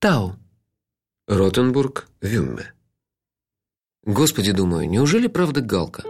Тау. Ротенбург, Вюмме. Господи, думаю, неужели правда Галка?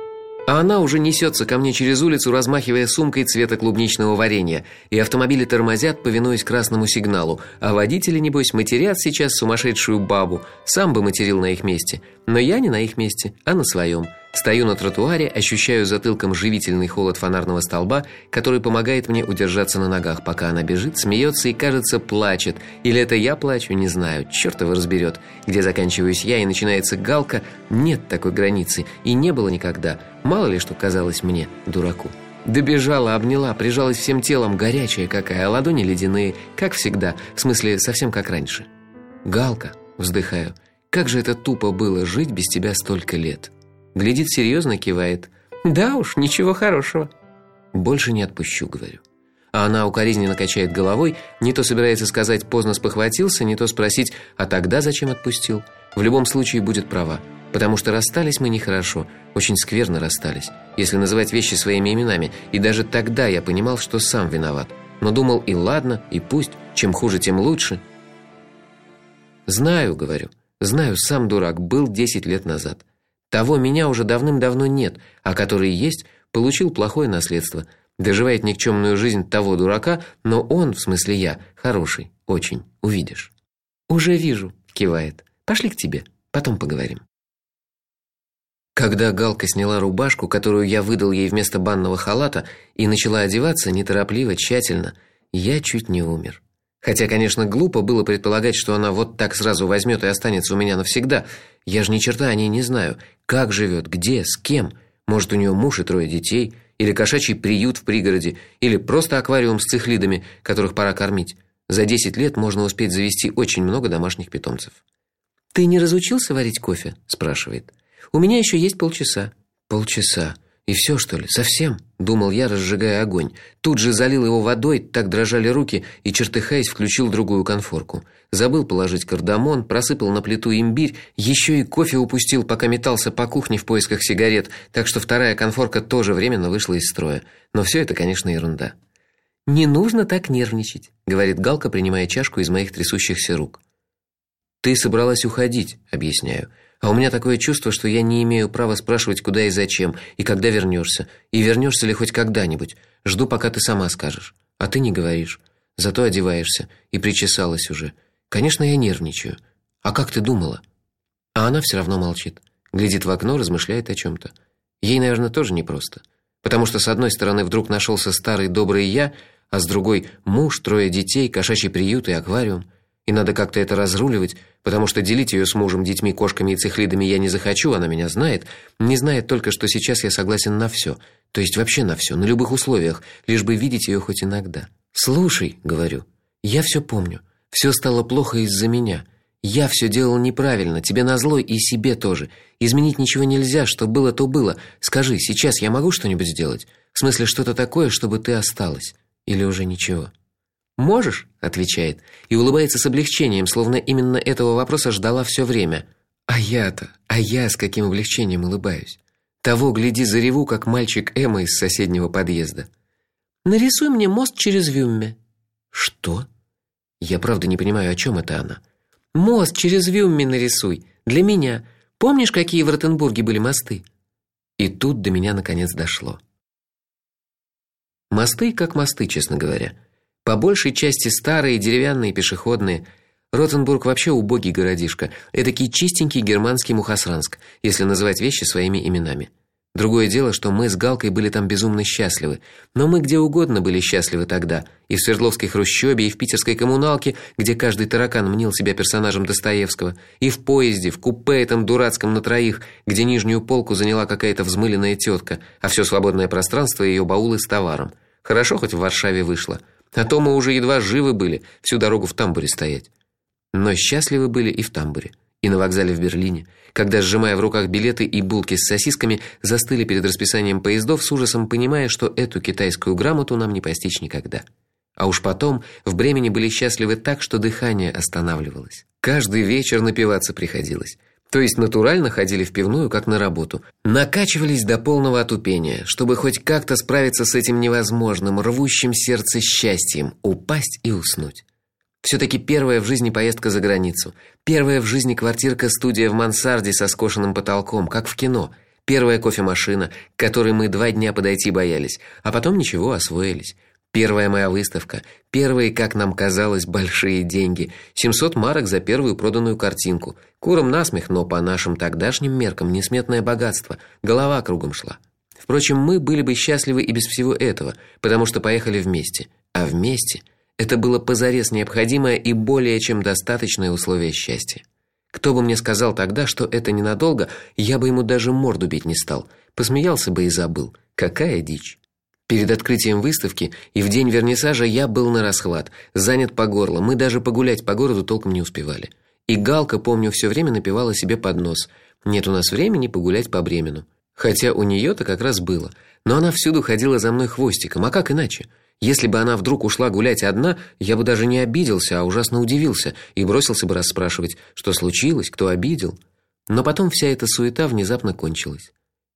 А она уже несется ко мне через улицу, размахивая сумкой цвета клубничного варенья, и автомобили тормозят, повинуясь красному сигналу, а водители небось матерят сейчас сумасшедшую бабу. Сам бы материл на их месте, но я не на их месте, а на своем. Стою на тротуаре, ощущаю затылком живительный холод фонарного столба, который помогает мне удержаться на ногах, пока она бежит, смеется и, кажется, плачет. Или это я плачу, не знаю. Чёрт его разберет. Где заканчиваюсь я и начинается галка, нет такой границы и не было никогда. Мало ли что казалось мне, дураку. Добежала, обняла, прижалась всем телом, горячая какая, а ладони ледяные, как всегда, в смысле, совсем как раньше. Галка, вздыхаю. Как же это тупо было жить без тебя столько лет. Глядит серьезно, кивает. Да уж, ничего хорошего. Больше не отпущу, говорю. А она укоризненно качает головой, не то собирается сказать поздно спохватился, не то спросить: "А тогда зачем отпустил?" В любом случае будет права, потому что расстались мы нехорошо, очень скверно расстались, если называть вещи своими именами. И даже тогда я понимал, что сам виноват, но думал: "И ладно, и пусть, чем хуже, тем лучше". Знаю, говорю. Знаю, сам дурак был 10 лет назад. Того меня уже давным-давно нет, а который есть, получил плохое наследство. Доживает никчемную жизнь того дурака, но он, в смысле я, хороший, очень, увидишь. Уже вижу, кивает. Пошли к тебе, потом поговорим. Когда Галка сняла рубашку, которую я выдал ей вместо банного халата, и начала одеваться неторопливо, тщательно, я чуть не умер. Хотя, конечно, глупо было предполагать, что она вот так сразу возьмет и останется у меня навсегда. Я же ни черта о ней не знаю. Как живет, где, с кем? Может, у нее муж и трое детей, или кошачий приют в пригороде, или просто аквариум с цихлидами, которых пора кормить. За 10 лет можно успеть завести очень много домашних питомцев. Ты не разучился варить кофе, спрашивает. У меня еще есть полчаса. Полчаса. И все, что ли? Совсем? думал я, разжигая огонь. Тут же залил его водой, так дрожали руки, и чертыхаясь, включил другую конфорку. Забыл положить кардамон, просыпал на плиту имбирь, еще и кофе упустил, пока метался по кухне в поисках сигарет, так что вторая конфорка тоже временно вышла из строя. Но все это, конечно, ерунда. Не нужно так нервничать, говорит Галка, принимая чашку из моих трясущихся рук. Ты собралась уходить, объясняю. А у меня такое чувство, что я не имею права спрашивать, куда и зачем, и когда вернешься, и вернешься ли хоть когда-нибудь. Жду, пока ты сама скажешь. А ты не говоришь. Зато одеваешься и причесалась уже. Конечно, я нервничаю. А как ты думала? А она все равно молчит. Глядит в окно, размышляет о чем то Ей, наверное, тоже непросто, потому что с одной стороны вдруг нашелся старый добрый я, а с другой муж, трое детей, кошачий приют и аквариум. И надо как-то это разруливать, потому что делить ее с мужем, детьми, кошками и цихлидами я не захочу, она меня знает, не знает только, что сейчас я согласен на все, то есть вообще на все, на любых условиях, лишь бы видеть ее хоть иногда. Слушай, говорю. Я все помню. Все стало плохо из-за меня. Я все делал неправильно, тебе назло и себе тоже. Изменить ничего нельзя, что было, то было. Скажи, сейчас я могу что-нибудь сделать? В смысле, что-то такое, чтобы ты осталась или уже ничего? Можешь, отвечает и улыбается с облегчением, словно именно этого вопроса ждала все время. А я-то, а я с каким облегчением улыбаюсь. Того гляди зареву, как мальчик Эмма из соседнего подъезда. Нарисуй мне мост через Вюмме. Что? Я правда не понимаю, о чем это она. Мост через Вюмме нарисуй для меня. Помнишь, какие в Ротенбурге были мосты? И тут до меня наконец дошло. Мосты как мосты, честно говоря. По большей части старые, деревянные, пешеходные. Ротенбург вообще убогий городишко, этакий чистенький германский Мухосранск, если называть вещи своими именами. Другое дело, что мы с Галкой были там безумно счастливы, но мы где угодно были счастливы тогда, и в Свердловской хрущёбе, и в питерской коммуналке, где каждый таракан мнил себя персонажем Достоевского, и в поезде, в купе этом дурацком на троих, где нижнюю полку заняла какая-то взмыленная тетка, а все свободное пространство ее баулы с товаром. Хорошо хоть в Варшаве вышло. А то мы уже едва живы были, всю дорогу в тамбуре стоять. Но счастливы были и в тамбуре, и на вокзале в Берлине, когда сжимая в руках билеты и булки с сосисками, застыли перед расписанием поездов с ужасом, понимая, что эту китайскую грамоту нам не постичь никогда. А уж потом в Бремени были счастливы так, что дыхание останавливалось. Каждый вечер напиваться приходилось. То есть натурально ходили в пивную как на работу. Накачивались до полного отупения, чтобы хоть как-то справиться с этим невозможным, рвущим сердце счастьем, упасть и уснуть. все таки первая в жизни поездка за границу, первая в жизни квартирка-студия в мансарде со скошенным потолком, как в кино. Первая кофемашина, к которой мы два дня подойти боялись, а потом ничего, освоились. Первая моя выставка, первые, как нам казалось, большие деньги 700 марок за первую проданную картинку. Куром насмех, но по нашим тогдашним меркам несметное богатство. Голова кругом шла. Впрочем, мы были бы счастливы и без всего этого, потому что поехали вместе. А вместе это было позарез необходимое и более чем достаточное условие счастья. Кто бы мне сказал тогда, что это ненадолго, я бы ему даже морду бить не стал. Посмеялся бы и забыл. Какая дичь. Перед открытием выставки и в день вернисажа я был на расхват, занят по горло. Мы даже погулять по городу толком не успевали. И Галка, помню, все время напевала себе под нос: "Нет у нас времени погулять по Бремену". Хотя у нее то как раз было. Но она всюду ходила за мной хвостиком, а как иначе? Если бы она вдруг ушла гулять одна, я бы даже не обиделся, а ужасно удивился и бросился бы расспрашивать, что случилось, кто обидел. Но потом вся эта суета внезапно кончилась.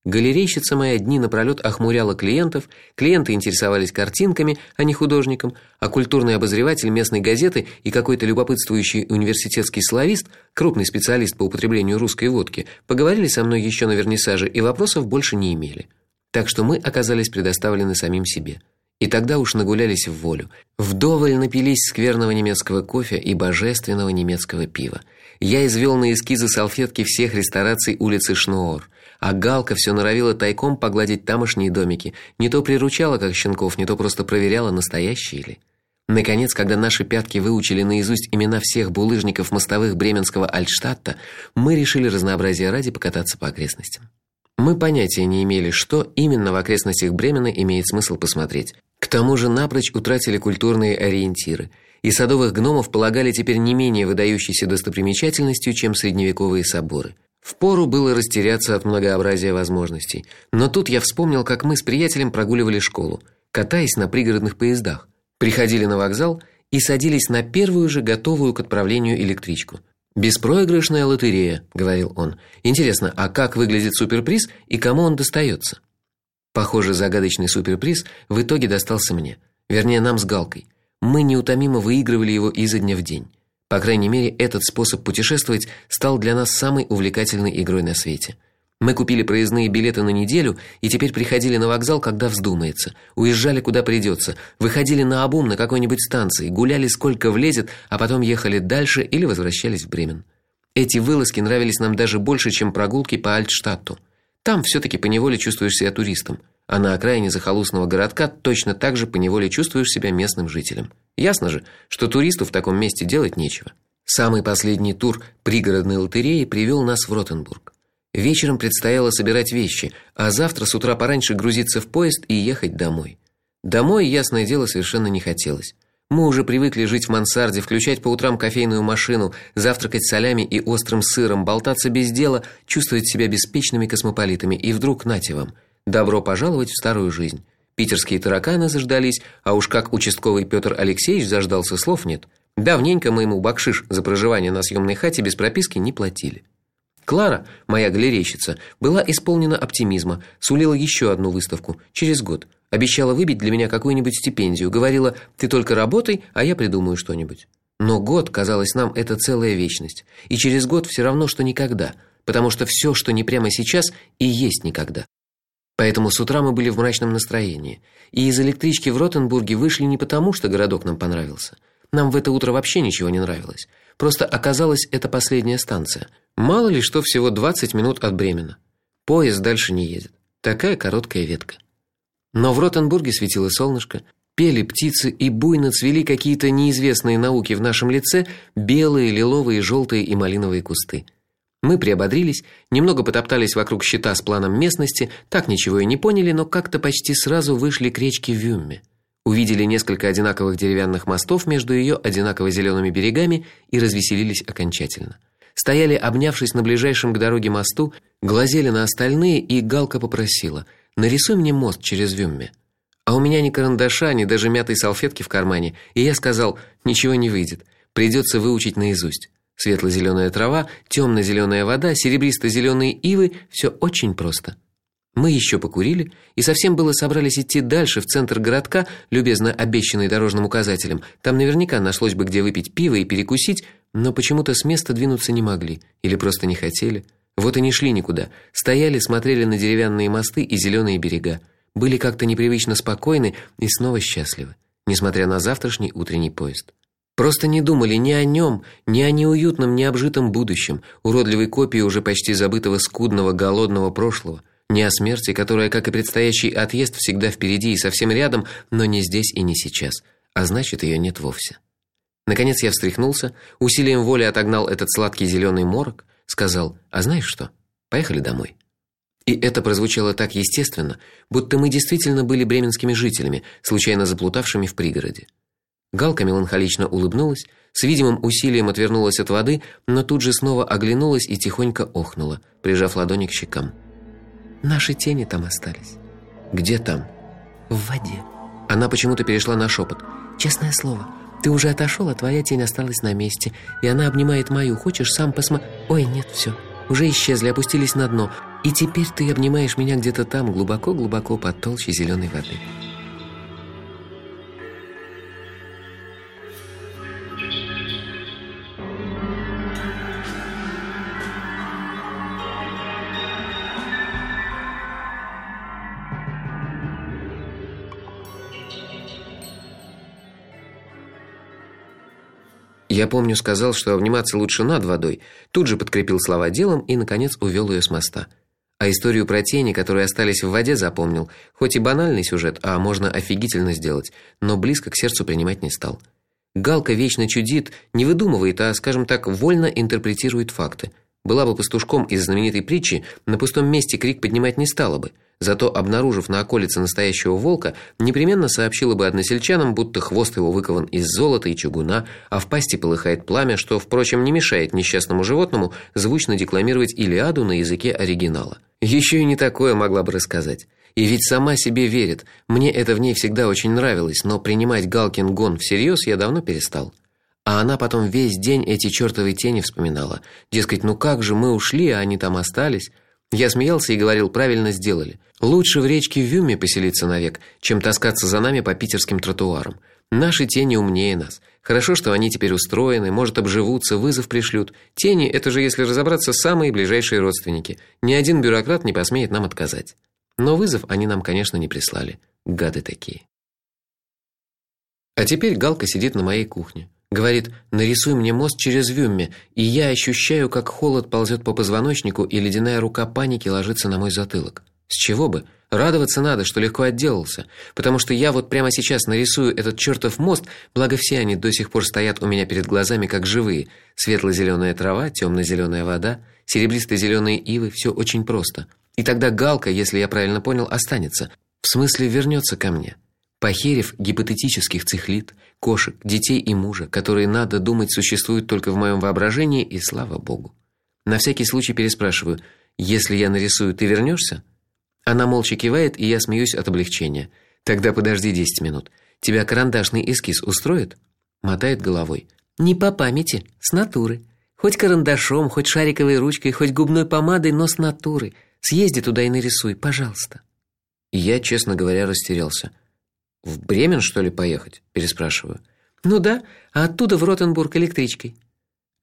Галерейщица моя дни напролёт охмуряла клиентов, клиенты интересовались картинками, а не художником, а культурный обозреватель местной газеты и какой-то любопытствующий университетский славист, крупный специалист по употреблению русской водки, поговорили со мной еще на вернисаже и вопросов больше не имели. Так что мы оказались предоставлены самим себе. И тогда уж нагулялись в волю. Вдоволь напились скверного немецкого кофе и божественного немецкого пива. Я извел на эскизы салфетки всех рестораций улицы Шноор а Галка все норовила тайком погладить тамошние домики, не то приручала как щенков, не то просто проверяла, настоящие ли. Наконец, когда наши пятки выучили наизусть имена всех булыжников мостовых бременского Альтштадта, мы решили разнообразия ради покататься по окрестностям. Мы понятия не имели, что именно в окрестностях Бремена имеет смысл посмотреть. К тому же напрочь утратили культурные ориентиры, и садовых гномов полагали теперь не менее выдающейся достопримечательностью, чем средневековые соборы. Впору было растеряться от многообразия возможностей. Но тут я вспомнил, как мы с приятелем прогуливали школу, катаясь на пригородных поездах. Приходили на вокзал и садились на первую же готовую к отправлению электричку. Беспроигрышная лотерея, говорил он. Интересно, а как выглядит суперприз и кому он достается? Похоже, загадочный суперприз в итоге достался мне. Вернее, нам с Галкой. Мы неутомимо выигрывали его изо дня в день. По крайней мере, этот способ путешествовать стал для нас самой увлекательной игрой на свете. Мы купили проездные билеты на неделю и теперь приходили на вокзал, когда вздумается, уезжали куда придется, выходили на обум на какой-нибудь станции, гуляли сколько влезет, а потом ехали дальше или возвращались в Бремен. Эти вылазки нравились нам даже больше, чем прогулки по Альтштадту. Там все таки поневоле чувствуешь себя туристом, а на окраине захолустного городка точно так же поневоле чувствуешь себя местным жителем. Ясно же, что туристу в таком месте делать нечего. Самый последний тур пригородной лотереи привел нас в Ротенбург. Вечером предстояло собирать вещи, а завтра с утра пораньше грузиться в поезд и ехать домой. Домой, ясное дело, совершенно не хотелось. Мы уже привыкли жить в мансарде, включать по утрам кофейную машину, завтракать солями и острым сыром, болтаться без дела, чувствовать себя беспечными космополитами, и вдруг нате вам. Добро пожаловать в старую жизнь. Питерские тараканы заждались, а уж как участковый Петр Алексеевич заждался, слов нет. Давненько мы ему бакшиш за проживание на съемной хате без прописки не платили. Клара, моя галерейщица, была исполнена оптимизма, сулила еще одну выставку через год. Обещала выбить для меня какую-нибудь стипендию, говорила: "Ты только работай, а я придумаю что-нибудь". Но год, казалось нам, это целая вечность. И через год все равно что никогда, потому что все, что не прямо сейчас, и есть никогда. Поэтому с утра мы были в мрачном настроении, и из электрички в Ротенбурге вышли не потому, что городок нам понравился. Нам в это утро вообще ничего не нравилось. Просто оказалось, это последняя станция. Мало ли что всего 20 минут от Бремена. Поезд дальше не едет. Такая короткая ветка. Но в Ротенбурге светило солнышко, пели птицы и буйно цвели какие-то неизвестные науки в нашем лице, белые, лиловые, желтые и малиновые кусты. Мы приободрились, немного потоптались вокруг щита с планом местности, так ничего и не поняли, но как-то почти сразу вышли к речке Вюмме. Увидели несколько одинаковых деревянных мостов между ее одинаково зелеными берегами и развеселились окончательно. Стояли, обнявшись на ближайшем к дороге мосту, глазели на остальные, и Галка попросила: "Нарисуй мне мост через Вюмме". А у меня ни карандаша, ни даже мятой салфетки в кармане, и я сказал: "Ничего не выйдет. Придется выучить наизусть". Светло-зеленая трава, темно-зеленая вода, серебристо-зеленые ивы все очень просто. Мы еще покурили и совсем было собрались идти дальше в центр городка, любезно обещанный дорожным указателем. Там наверняка нашлось бы где выпить пиво и перекусить, но почему-то с места двинуться не могли или просто не хотели. Вот и не шли никуда. Стояли, смотрели на деревянные мосты и зеленые берега. Были как-то непривычно спокойны и снова счастливы, несмотря на завтрашний утренний поезд. Просто не думали ни о нем, ни о неуютном, необжитом будущем, уродливой копии уже почти забытого скудного голодного прошлого, ни о смерти, которая, как и предстоящий отъезд, всегда впереди и совсем рядом, но не здесь и не сейчас, а значит, ее нет вовсе. Наконец я встряхнулся, усилием воли отогнал этот сладкий зеленый морок, сказал: "А знаешь что? Поехали домой". И это прозвучало так естественно, будто мы действительно были бременскими жителями, случайно заплутавшими в пригороде. Галка меланхолично улыбнулась, с видимым усилием отвернулась от воды, но тут же снова оглянулась и тихонько охнула, прижав ладони к щекам. Наши тени там остались. Где там? В воде. Она почему-то перешла на шепот. Честное слово, ты уже отошел, а твоя тень осталась на месте, и она обнимает мою. Хочешь сам посма? Ой, нет, все. Уже исчезли, опустились на дно. И теперь ты обнимаешь меня где-то там, глубоко-глубоко под толщей зеленой воды. Я помню, сказал, что обниматься лучше над водой. Тут же подкрепил слова делом и наконец увел ее с моста. А историю про тени, которые остались в воде, запомнил. Хоть и банальный сюжет, а можно офигительно сделать, но близко к сердцу принимать не стал. Галка вечно чудит, не выдумывает, а, скажем так, вольно интерпретирует факты. Была бы пастушком из знаменитой притчи, на пустом месте крик поднимать не стала бы. Зато обнаружив на околице настоящего волка, непременно сообщила бы односельчанам, будто хвост его выкован из золота и чугуна, а в пасти полыхает пламя, что, впрочем, не мешает несчастному животному звучно декламировать Илиаду на языке оригинала. Еще и не такое могла бы рассказать. И ведь сама себе верит. Мне это в ней всегда очень нравилось, но принимать Галкин гон всерьез я давно перестал. А она потом весь день эти чертовы тени вспоминала. Дескать, ну как же мы ушли, а они там остались? Я смеялся и говорил: "Правильно сделали. Лучше в речке Вюме поселиться навек, чем таскаться за нами по питерским тротуарам. Наши тени умнее нас. Хорошо, что они теперь устроены, может, обживутся, вызов пришлют. Тени это же, если разобраться, самые ближайшие родственники. Ни один бюрократ не посмеет нам отказать. Но вызов они нам, конечно, не прислали. Гады такие. А теперь Галка сидит на моей кухне. Говорит: "Нарисуй мне мост через Вюмме", и я ощущаю, как холод ползет по позвоночнику, и ледяная рука паники ложится на мой затылок. С чего бы? Радоваться надо, что легко отделался, потому что я вот прямо сейчас нарисую этот чертов мост, благо все они до сих пор стоят у меня перед глазами как живые. светло зеленая трава, темно зеленая вода, серебристо зеленые ивы, все очень просто. И тогда галка, если я правильно понял, останется. В смысле, вернется ко мне. Похерив гипотетических цихлит, кошек, детей и мужа, которые надо думать существуют только в моем воображении, и слава богу. На всякий случай переспрашиваю: "Если я нарисую, ты вернешься? Она молча кивает, и я смеюсь от облегчения. Тогда подожди 10 минут. Тебя карандашный эскиз устроит? Мотает головой. Не по памяти, с натуры. Хоть карандашом, хоть шариковой ручкой, хоть губной помадой, но с натуры. Съезди туда и нарисуй, пожалуйста. Я, честно говоря, растерялся. В Бремен, что ли, поехать? переспрашиваю. Ну да, а оттуда в Ротенбург электричкой.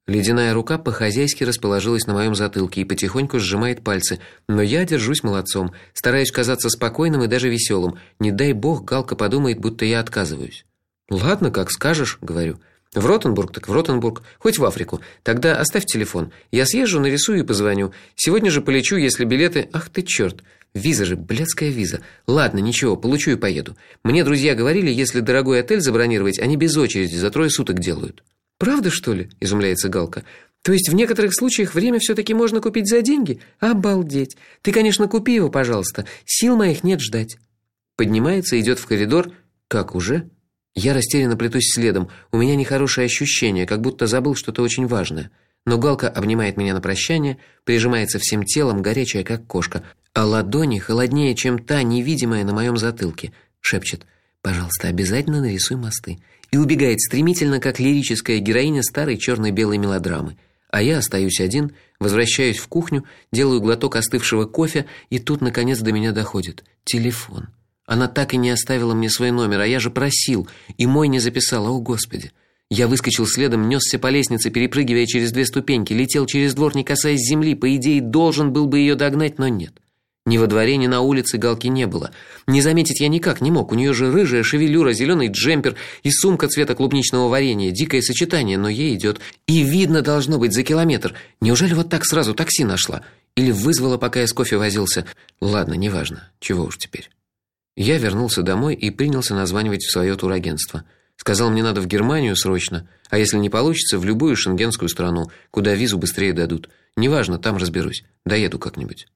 Ледяная рука по-хозяйски расположилась на моем затылке и потихоньку сжимает пальцы, но я держусь молодцом, стараюсь казаться спокойным и даже веселым. Не дай бог Галка подумает, будто я отказываюсь. Ладно, как скажешь, говорю. В Ротенбург так в Ротенбург, хоть в Африку. Тогда оставь телефон. Я съезжу, нарисую и позвоню. Сегодня же полечу, если билеты. Ах ты чёрт. Виза же, блядская виза. Ладно, ничего, получу и поеду. Мне друзья говорили, если дорогой отель забронировать, они без очереди за трое суток делают. Правда, что ли? изумляется Галка. То есть в некоторых случаях время все таки можно купить за деньги? Обалдеть. Ты, конечно, купи его, пожалуйста. Сил моих нет ждать. Поднимается, идет в коридор. Как уже? Я растерянно плетусь следом. У меня нехорошее ощущение, как будто забыл что-то очень важное. Но Галка обнимает меня на прощание, прижимается всем телом, горячая как кошка а ладони холоднее, чем та невидимая на моем затылке, шепчет: "Пожалуйста, обязательно нарисуй мосты". И убегает стремительно, как лирическая героиня старой черно белой мелодрамы. А я остаюсь один, возвращаюсь в кухню, делаю глоток остывшего кофе, и тут наконец до меня доходит телефон. Она так и не оставила мне свой номер, а я же просил, и мой не записала. О, господи. Я выскочил следом, нёсся по лестнице, перепрыгивая через две ступеньки, летел через двор, не касаясь земли, по идее, должен был бы её догнать, но нет. Ни во дворе, ни на улице галки не было. Не заметить я никак не мог. У неё же рыжая шевелюра, зелёный джемпер и сумка цвета клубничного варенья. Дикое сочетание, но ей идёт. И видно должно быть за километр. Неужели вот так сразу такси нашла? Или вызвала, пока я с кофе возился? Ладно, неважно. Чего уж теперь. Я вернулся домой и принялся названивать в своё турагентство. Сказал, мне надо в Германию срочно, а если не получится, в любую шенгенскую страну, куда визу быстрее дадут. Неважно, там разберусь. Доеду как-нибудь.